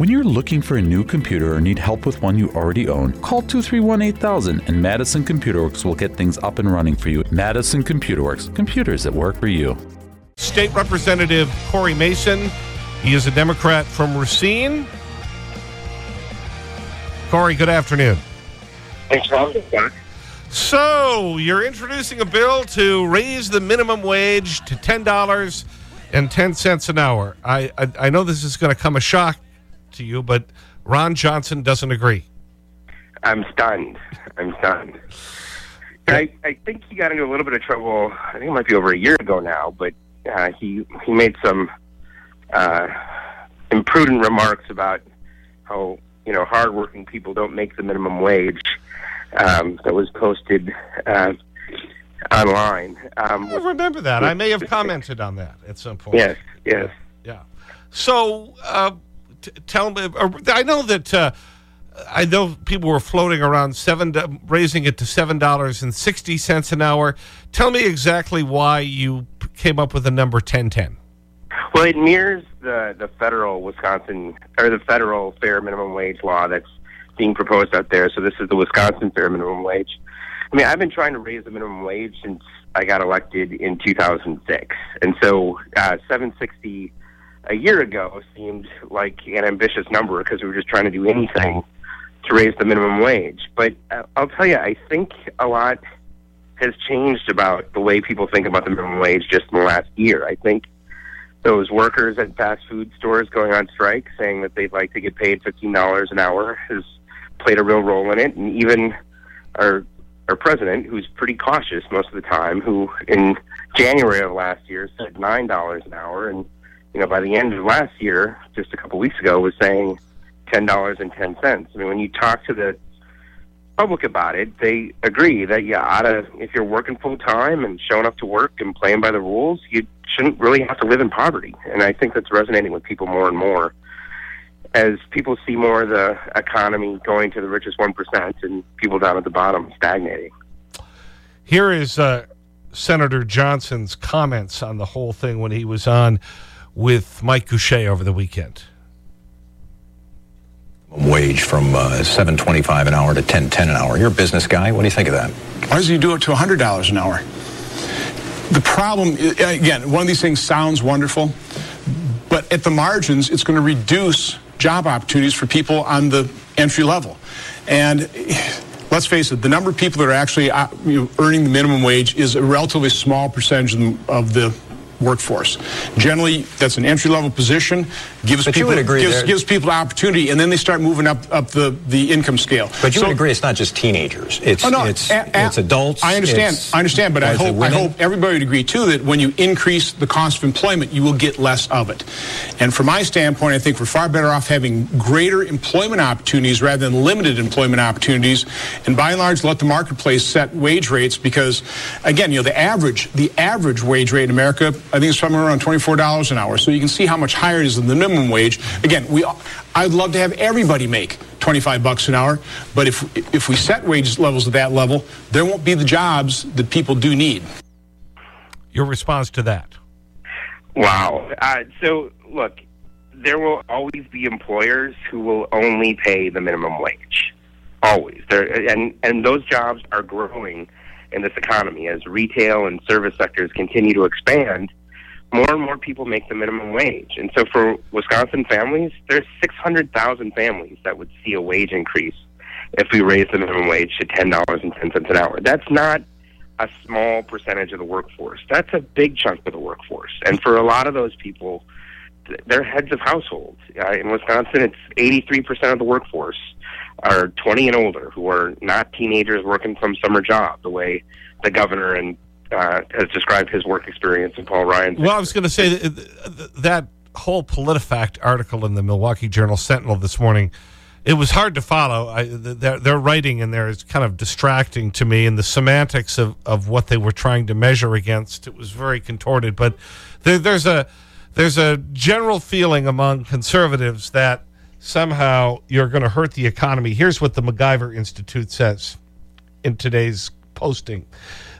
When you're looking for a new computer or need help with one you already own, call 231 8000 and Madison Computer Works will get things up and running for you. Madison Computer Works, computers that work for you. State Representative Cory Mason. He is a Democrat from Racine. Cory, good afternoon. Thanks for having me, So, you're introducing a bill to raise the minimum wage to $10.10 an hour. I, I, I know this is going to come a shock to you, but Ron Johnson doesn't agree. I'm stunned. I'm stunned. I, I think he got into a little bit of trouble. I think it might be over a year ago now, but uh, he he made some uh, imprudent remarks about how you know hardworking people don't make the minimum wage. Um, that was posted uh, online. Um, I remember that. I may have commented on that at some point. Yes, yes. Yeah. So, uh, tell me, uh, I know that uh, I know people were floating around seven, raising it to $7.60 an hour. Tell me exactly why you came up with the number 1010. Well, it mirrors the, the federal Wisconsin, or the federal fair minimum wage law that's being proposed out there. So this is the Wisconsin fair minimum wage. I mean, I've been trying to raise the minimum wage since I got elected in 2006. And so uh, 760 a year ago seemed like an ambitious number because we were just trying to do anything to raise the minimum wage. But uh, I'll tell you, I think a lot has changed about the way people think about the minimum wage just in the last year. I think those workers at fast food stores going on strike saying that they'd like to get paid $15 an hour has played a real role in it. And even our, our president, who's pretty cautious most of the time, who in January of last year said $9 an hour and you know, by the end of last year, just a couple weeks ago, was saying ten dollars and ten cents. I mean, when you talk to the public about it, they agree that you oughta, if you're working full time and showing up to work and playing by the rules, you shouldn't really have to live in poverty. And I think that's resonating with people more and more as people see more of the economy going to the richest one percent and people down at the bottom stagnating. Here is uh, Senator Johnson's comments on the whole thing when he was on with Mike Gousha over the weekend. Wage from uh, 725 an hour to 1010 an hour. You're a business guy. What do you think of that? Why does he do it to $100 an hour? The problem, again, one of these things sounds wonderful, but at the margins, it's going to reduce job opportunities for people on the entry level. And let's face it, the number of people that are actually uh, you know, earning the minimum wage is a relatively small percentage of the workforce. Generally, that's an entry level position. Gives but people gives, gives, people opportunity, and then they start moving up up the, the income scale. But you so, would agree it's not just teenagers. Oh, it's oh no, it's, a, a, it's adults. I understand. I understand, but I hope I hope everybody would agree too that when you increase the cost of employment, you will get less of it. And from my standpoint, I think we're far better off having greater employment opportunities rather than limited employment opportunities. And by and large, let the marketplace set wage rates because, again, you know, the average the average wage rate in America I think it's somewhere around $24 an hour. So you can see how much higher it is than the minimum wage. Again, we, I'd love to have everybody make 25 bucks an hour, but if, if we set wage levels at that level, there won't be the jobs that people do need. Your response to that? Wow. Uh, so, look, there will always be employers who will only pay the minimum wage. Always. There, and, and those jobs are growing in this economy as retail and service sectors continue to expand more and more people make the minimum wage. And so for Wisconsin families, there's 600,000 families that would see a wage increase if we raise the minimum wage to $10.10 an hour. That's not a small percentage of the workforce. That's a big chunk of the workforce. And for a lot of those people, they're heads of households. Uh, in Wisconsin, it's 83% of the workforce are 20 and older who are not teenagers working from summer job the way the governor and uh, has described his work experience in Paul Ryan's. Well, I was going to say that, that whole PolitiFact article in the Milwaukee Journal Sentinel this morning, it was hard to follow. I, their, their writing in there is kind of distracting to me, and the semantics of, of what they were trying to measure against, it was very contorted. But there, there's, a, there's a general feeling among conservatives that somehow you're going to hurt the economy. Here's what the MacIver Institute says in today's posting.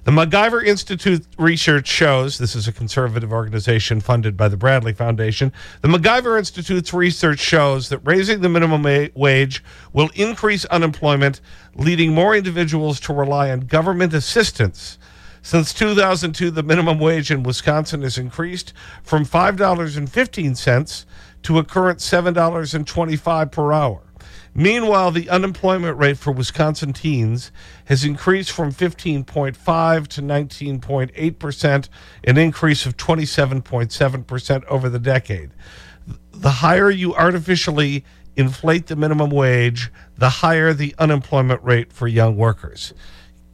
The MacIver Institute research shows, this is a conservative organization funded by the Bradley Foundation. The MacIver Institute's research shows that raising the minimum wage will increase unemployment, leading more individuals to rely on government assistance. Since 2002, the minimum wage in Wisconsin has increased from $5.15 to a current $7.25 per hour. Meanwhile, the unemployment rate for Wisconsin teens has increased from 15.5 to 19.8%, an increase of 27.7% over the decade. The higher you artificially inflate the minimum wage, the higher the unemployment rate for young workers.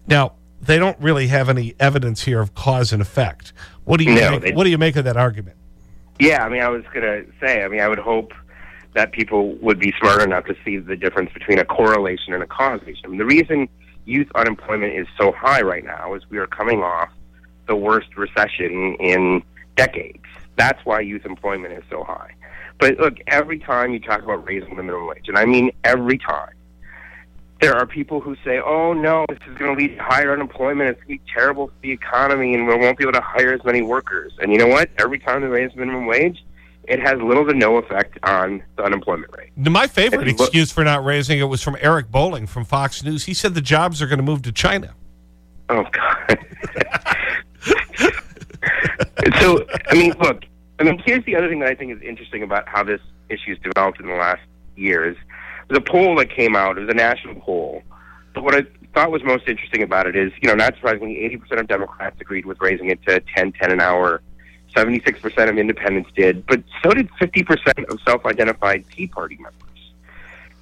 Now, they don't really have any evidence here of cause and effect. What do you, no, make, what do you make of that argument? Yeah, I mean, I was going to say, I mean, I would hope – that people would be smart enough to see the difference between a correlation and a causation. The reason youth unemployment is so high right now is we are coming off the worst recession in decades. That's why youth employment is so high. But look, every time you talk about raising the minimum wage, and I mean every time, there are people who say, oh no, this is going to lead to higher unemployment. It's going to be terrible for the economy and we won't be able to hire as many workers. And you know what? Every time they raise minimum wage, it has little to no effect on the unemployment rate. My favorite excuse for not raising it was from Eric Bolling from Fox News. He said the jobs are going to move to China. Oh, God. so, I mean, look, I mean, here's the other thing that I think is interesting about how this issue has developed in the last years. A poll that came out. It was a national poll. But what I thought was most interesting about it is, you know, not surprisingly, 80% of Democrats agreed with raising it to 10, 10 an hour 76% of independents did, but so did 50% of self identified Tea Party members.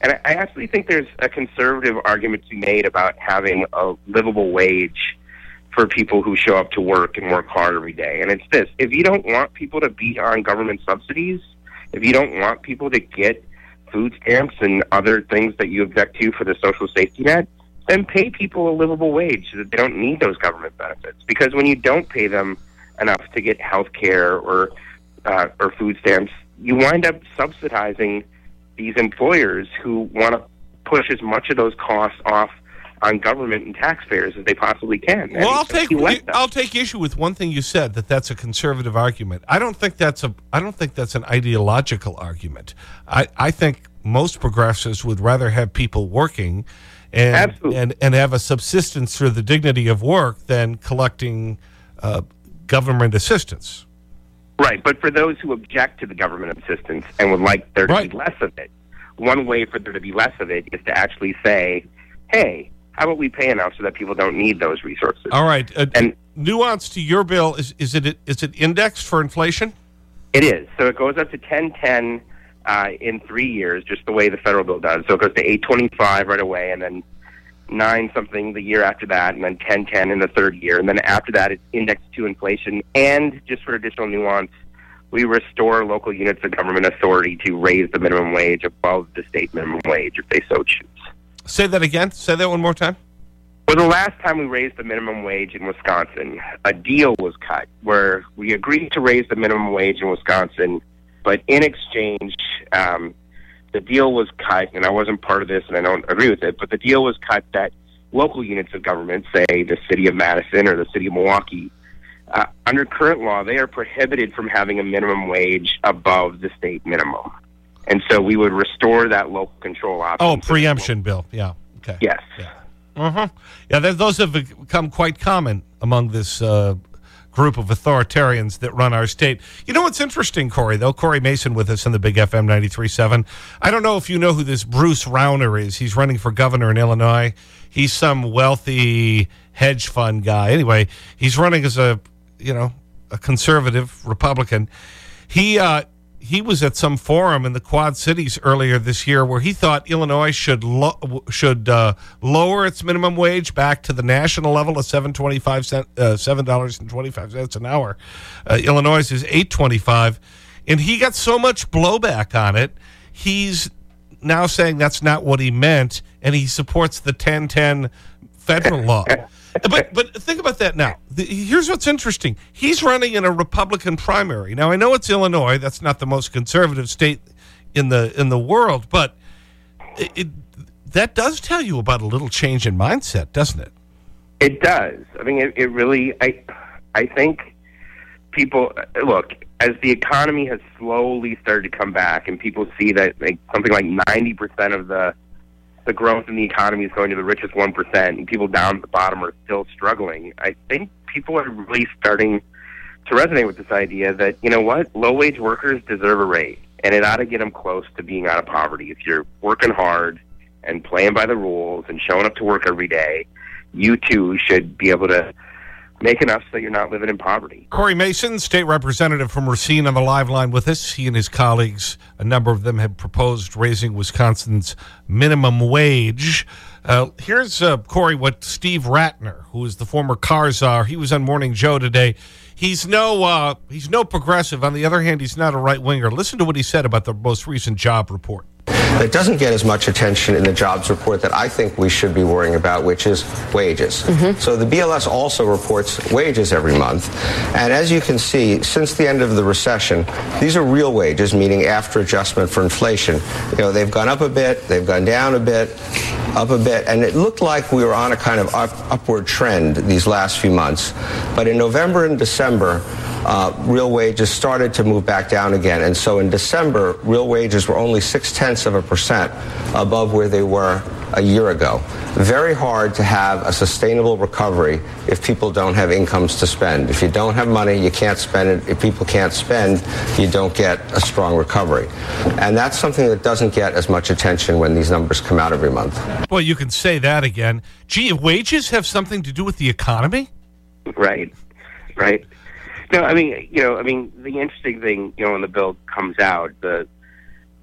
And I actually think there's a conservative argument to be made about having a livable wage for people who show up to work and work hard every day. And it's this if you don't want people to be on government subsidies, if you don't want people to get food stamps and other things that you object to for the social safety net, then pay people a livable wage so that they don't need those government benefits. Because when you don't pay them, enough to get health care or uh, or food stamps, you wind up subsidizing these employers who want to push as much of those costs off on government and taxpayers as they possibly can. Well, I'll take I'll take issue with one thing you said that that's a conservative argument. I don't think that's a I don't think that's an ideological argument. I I think most progressives would rather have people working and and and have a subsistence through the dignity of work than collecting uh, government assistance. Right, but for those who object to the government assistance and would like there to right. be less of it, one way for there to be less of it is to actually say, hey, how about we pay enough so that people don't need those resources? All right. Uh, and nuance to your bill, is, is, it, is it indexed for inflation? It is. So it goes up to 1010 uh, in three years, just the way the federal bill does. So it goes to 825 right away, and then nine something the year after that, and then ten ten in the third year, and then after that it's indexed to inflation. And just for additional nuance, we restore local units of government authority to raise the minimum wage above the state minimum wage if they so choose. Say that again. Say that one more time. Well, the last time we raised the minimum wage in Wisconsin, a deal was cut where we agreed to raise the minimum wage in Wisconsin, but in exchange, um, the deal was cut, and I wasn't part of this, and I don't agree with it, but the deal was cut that local units of government, say the city of Madison or the city of Milwaukee, uh, under current law, they are prohibited from having a minimum wage above the state minimum. And so we would restore that local control option. Oh, preemption bill. Yeah. Okay. Yes. Yeah. Uh-huh. Yeah, those have become quite common among this uh, group of authoritarians that run our state. You know what's interesting, Cory, though? Cory Mason with us in the Big FM 93.7. I don't know if you know who this Bruce Rauner is. He's running for governor in Illinois. He's some wealthy hedge fund guy. Anyway, he's running as a, you know, a conservative Republican. He, uh, he was at some forum in the Quad Cities earlier this year where he thought Illinois should should uh, lower its minimum wage back to the national level of seven twenty five uh, seven dollars and twenty five cents an hour. Uh, Illinois is eight twenty five, and he got so much blowback on it. He's now saying that's not what he meant, and he supports the ten ten federal law. but but think about that now. The, here's what's interesting. He's running in a Republican primary. Now I know it's Illinois. That's not the most conservative state in the in the world, but it, it, that does tell you about a little change in mindset, doesn't it? It does. I mean, it, it really. I I think people look as the economy has slowly started to come back, and people see that like something like ninety percent of the the growth in the economy is going to the richest one percent, and people down at the bottom are still struggling. I think people are really starting to resonate with this idea that you know what, low wage workers deserve a raise, and it ought to get them close to being out of poverty. If you're working hard and playing by the rules and showing up to work every day, you too should be able to make enough so you're not living in poverty. Cory Mason, state representative from Racine on the live line with us. He and his colleagues, a number of them have proposed raising Wisconsin's minimum wage. Uh, here's, uh, Cory, what Steve Ratner, who is the former car czar, he was on Morning Joe today. He's no, uh, he's no progressive. On the other hand, he's not a right winger. Listen to what he said about the most recent job report that doesn't get as much attention in the jobs report that I think we should be worrying about, which is wages. Mm -hmm. So the BLS also reports wages every month. And as you can see, since the end of the recession, these are real wages, meaning after adjustment for inflation. You know, they've gone up a bit, they've gone down a bit, up a bit, and it looked like we were on a kind of up, upward trend these last few months. But in November and December, uh, real wages started to move back down again. And so in December, real wages were only six tenths of a percent above where they were a year ago. Very hard to have a sustainable recovery if people don't have incomes to spend. If you don't have money, you can't spend it. If people can't spend, you don't get a strong recovery. And that's something that doesn't get as much attention when these numbers come out every month. Well, you can say that again. Gee, wages have something to do with the economy? Right, right. No, I mean, you know, I mean, the interesting thing, you know, when the bill comes out, the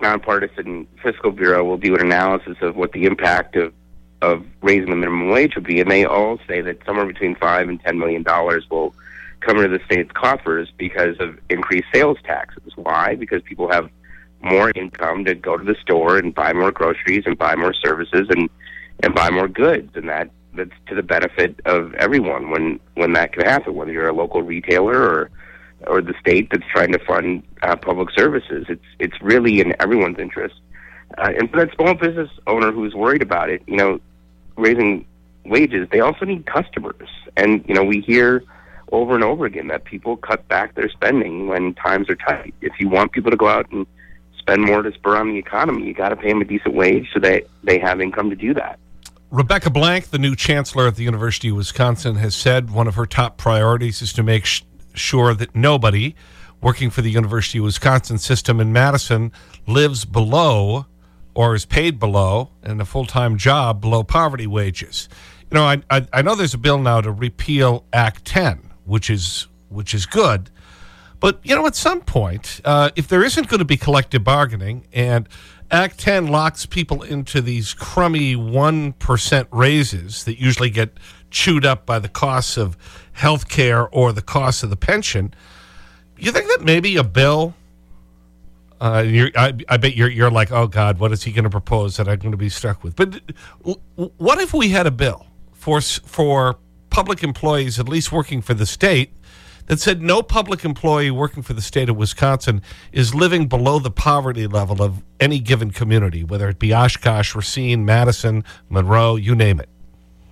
nonpartisan fiscal bureau will do an analysis of what the impact of of raising the minimum wage would be, and they all say that somewhere between five and ten million dollars will come into the state's coffers because of increased sales taxes. Why? Because people have more income to go to the store and buy more groceries and buy more services and and buy more goods, and that that's to the benefit of everyone when when that can happen. Whether you're a local retailer or or the state that's trying to fund uh, public services, it's it's really in everyone's interest. Uh, and for that small business owner who's worried about it, you know, raising wages, they also need customers. And you know, we hear over and over again that people cut back their spending when times are tight. If you want people to go out and spend more to spur on the economy, you got to pay them a decent wage so that they have income to do that. Rebecca Blank, the new chancellor at the University of Wisconsin, has said one of her top priorities is to make sure that nobody working for the University of Wisconsin system in Madison lives below or is paid below in a full-time job below poverty wages. You know, I, I, I, know there's a bill now to repeal Act 10, which is, which is good. But, you know, at some point, uh, if there isn't going to be collective bargaining and Act 10 locks people into these crummy 1% raises that usually get chewed up by the costs of health care or the cost of the pension. You think that maybe a bill, uh, I, I bet you're, you're like, oh, God, what is he going to propose that I'm going to be stuck with? But what if we had a bill for, for public employees, at least working for the state, that said no public employee working for the state of Wisconsin is living below the poverty level of any given community, whether it be Oshkosh, Racine, Madison, Monroe, you name it.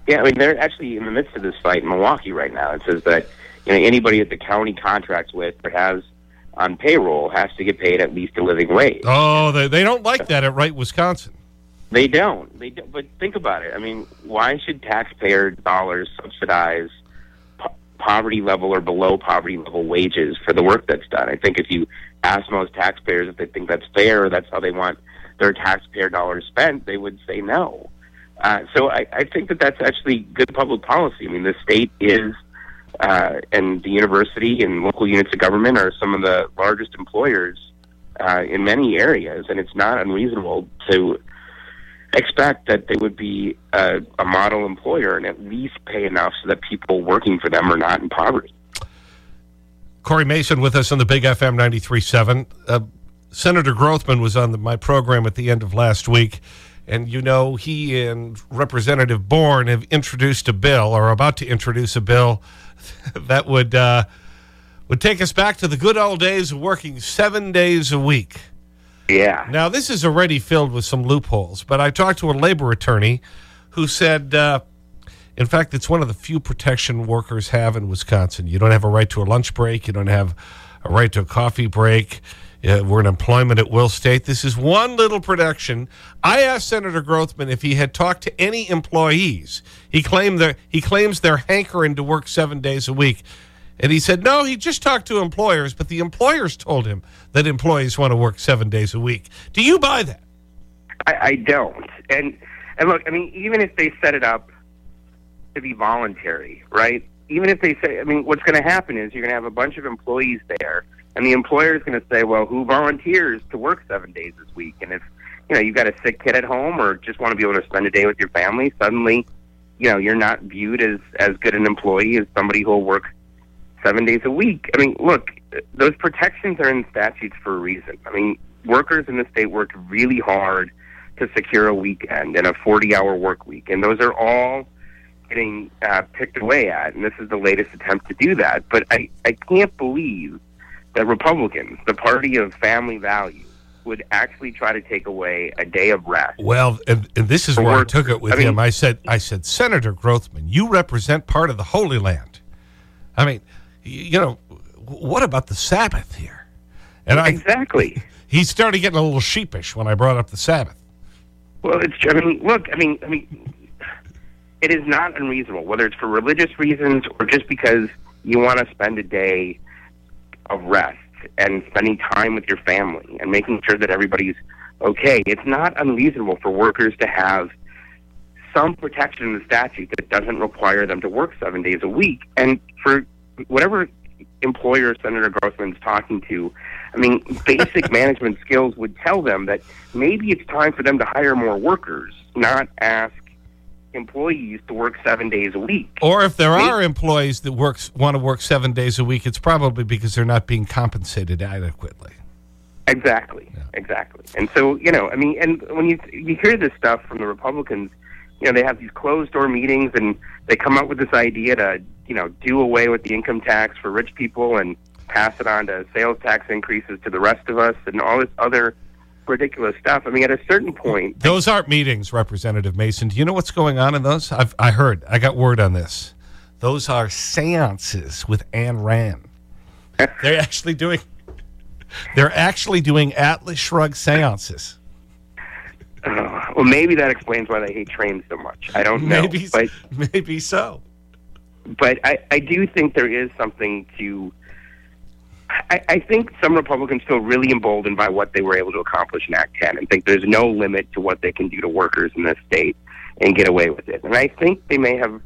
Yeah, I mean, they're actually in the midst of this fight in Milwaukee right now. It says that you know, anybody that the county contracts with or has on payroll has to get paid at least a living wage. Oh, they, they don't like that at Right Wisconsin. They don't. They don't. But think about it. I mean, why should taxpayer dollars subsidize poverty level or below poverty level wages for the work that's done. I think if you ask most taxpayers if they think that's fair or that's how they want their taxpayer dollars spent, they would say no. Uh, so I, I think that that's actually good public policy. I mean, the state is, uh, and the university and local units of government are some of the largest employers uh, in many areas, and it's not unreasonable to expect that they would be a, a model employer and at least pay enough so that people working for them are not in poverty. Cory Mason with us on the Big FM 93.7. Uh, Senator Grothman was on the, my program at the end of last week. And you know, he and Representative Bourne have introduced a bill, or about to introduce a bill, that would, uh, would take us back to the good old days of working seven days a week. Yeah. Now, this is already filled with some loopholes, but I talked to a labor attorney who said uh, In fact, it's one of the few protection workers have in Wisconsin. You don't have a right to a lunch break. You don't have a right to a coffee break. Uh, we're an employment at will state. This is one little protection. I asked Senator Grothman if he had talked to any employees. He, claimed that, he claims they're hankering to work seven days a week. And he said, no, he just talked to employers, but the employers told him that employees want to work seven days a week. Do you buy that? I, I don't. And, and look, I mean, even if they set it up to be voluntary, right? Even if they say, I mean, what's going to happen is you're going to have a bunch of employees there, and the employer is going to say, well, who volunteers to work seven days this week? And if, you know, you've got a sick kid at home or just want to be able to spend a day with your family, suddenly, you know, you're not viewed as, as good an employee as somebody who will work seven days a week. I mean, look, those protections are in statutes for a reason. I mean, workers in the state worked really hard to secure a weekend and a 40 hour work week, and those are all getting uh, picked away at, and this is the latest attempt to do that. But I, I can't believe that Republicans, the party of family values, would actually try to take away a day of rest. Well, and, and this is where I took it with I mean, him. I said, I said, Senator Grothman, you represent part of the Holy Land. I mean, you know, what about the Sabbath here? And exactly. I, he started getting a little sheepish when I brought up the Sabbath. Well, it's, I mean, look, I mean, I mean, it is not unreasonable, whether it's for religious reasons or just because you want to spend a day of rest and spending time with your family and making sure that everybody's okay. It's not unreasonable for workers to have some protection in the statute that doesn't require them to work seven days a week. And for whatever employer Senator Grothman's talking to, I mean, basic management skills would tell them that maybe it's time for them to hire more workers, not ask employees to work seven days a week. Or if there are employees that works, want to work seven days a week, it's probably because they're not being compensated adequately. Exactly, yeah. exactly. And so, you know, I mean, and when you, you hear this stuff from the Republicans, you know, they have these closed door meetings and they come up with this idea to, you know, do away with the income tax for rich people and pass it on to sales tax increases to the rest of us and all this other ridiculous stuff. I mean, at a certain point. Those aren't meetings, Representative Mason. Do you know what's going on in those? I've, I heard. I got word on this. Those are seances with Ayn Rand. they're actually doing. They're actually doing Atlas Shrugged seances. Uh, well, maybe that explains why they hate trains so much. I don't know. Maybe, but, maybe so. But I, I do think there is something to I, I think some Republicans feel really emboldened by what they were able to accomplish in Act 10 and think there's no limit to what they can do to workers in this state and get away with it. And I think they may have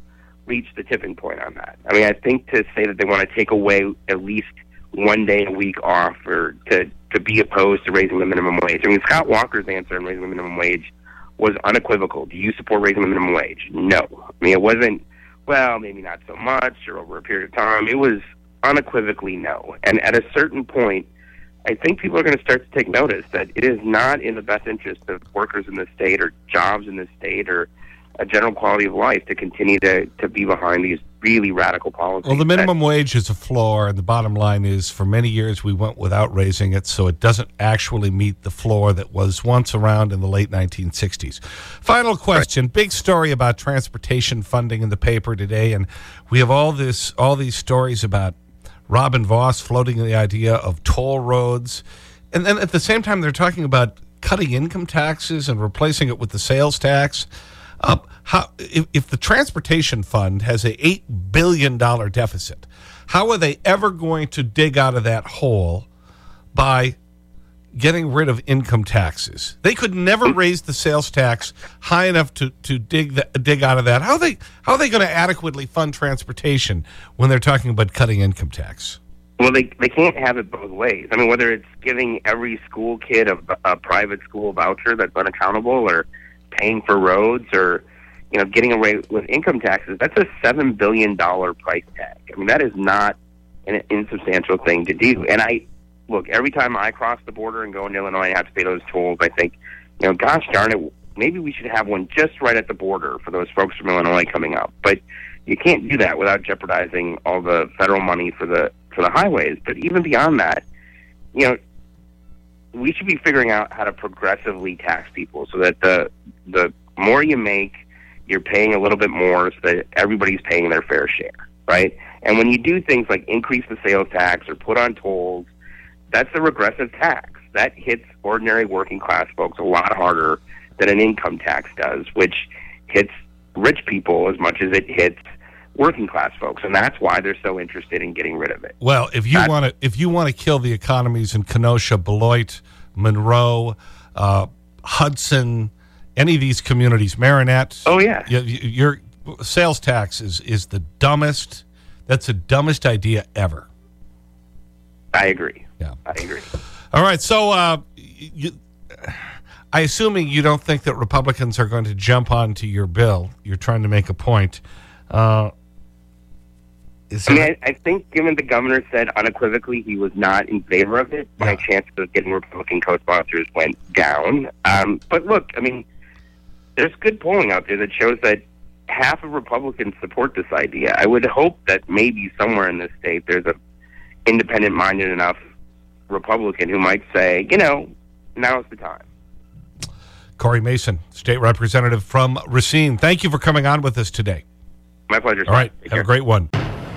reached the tipping point on that. I mean, I think to say that they want to take away at least one day a week off or to, to be opposed to raising the minimum wage. I mean, Scott Walker's answer on raising the minimum wage was unequivocal. Do you support raising the minimum wage? No. I mean, it wasn't, well, maybe not so much or over a period of time. It was unequivocally no. And at a certain point, I think people are going to start to take notice that it is not in the best interest of workers in the state or jobs in the state or a general quality of life to continue to, to be behind these really radical policies. Well, the minimum wage is a floor, and the bottom line is for many years we went without raising it, so it doesn't actually meet the floor that was once around in the late 1960s. Final question. Right. Big story about transportation funding in the paper today, and we have all, this, all these stories about Robin Vos floating the idea of toll roads. And then at the same time, they're talking about cutting income taxes and replacing it with the sales tax. Uh, how, if, if the transportation fund has a $8 billion deficit, how are they ever going to dig out of that hole by getting rid of income taxes. They could never raise the sales tax high enough to, to dig, the, dig out of that. How are they, how are they going to adequately fund transportation when they're talking about cutting income tax? Well, they, they can't have it both ways. I mean, whether it's giving every school kid a, a private school voucher that's unaccountable or paying for roads or, you know, getting away with income taxes, that's a $7 billion price tag. I mean, that is not an insubstantial thing to do. And I, look, every time I cross the border and go into Illinois and have to pay those tolls, I think, you know, gosh darn it, maybe we should have one just right at the border for those folks from Illinois coming up. But you can't do that without jeopardizing all the federal money for the for the highways. But even beyond that, you know, we should be figuring out how to progressively tax people so that the the more you make you're paying a little bit more so that everybody's paying their fair share, right? And when you do things like increase the sales tax or put on tolls, that's a regressive tax. That hits ordinary working class folks a lot harder than an income tax does, which hits rich people as much as it hits working class folks, and that's why they're so interested in getting rid of it. Well, if you want to if you want to kill the economies in Kenosha, Beloit, Monroe, uh, Hudson, any of these communities, Marinette. Oh yeah, your sales tax is is the dumbest. That's the dumbest idea ever. I agree. Yeah, I agree. All right, so uh, you, I assuming you don't think that Republicans are going to jump onto your bill. You're trying to make a point. Uh, I mean, I, I, think given the governor said unequivocally he was not in favor of it, yeah. my chances of getting Republican co-sponsors went down. Um, but look, I mean, there's good polling out there that shows that half of Republicans support this idea. I would hope that maybe somewhere in this state there's a independent-minded enough Republican who might say, you know, now's the time. Cory Mason, state representative from Racine. Thank you for coming on with us today. My pleasure. All right. Have a great one.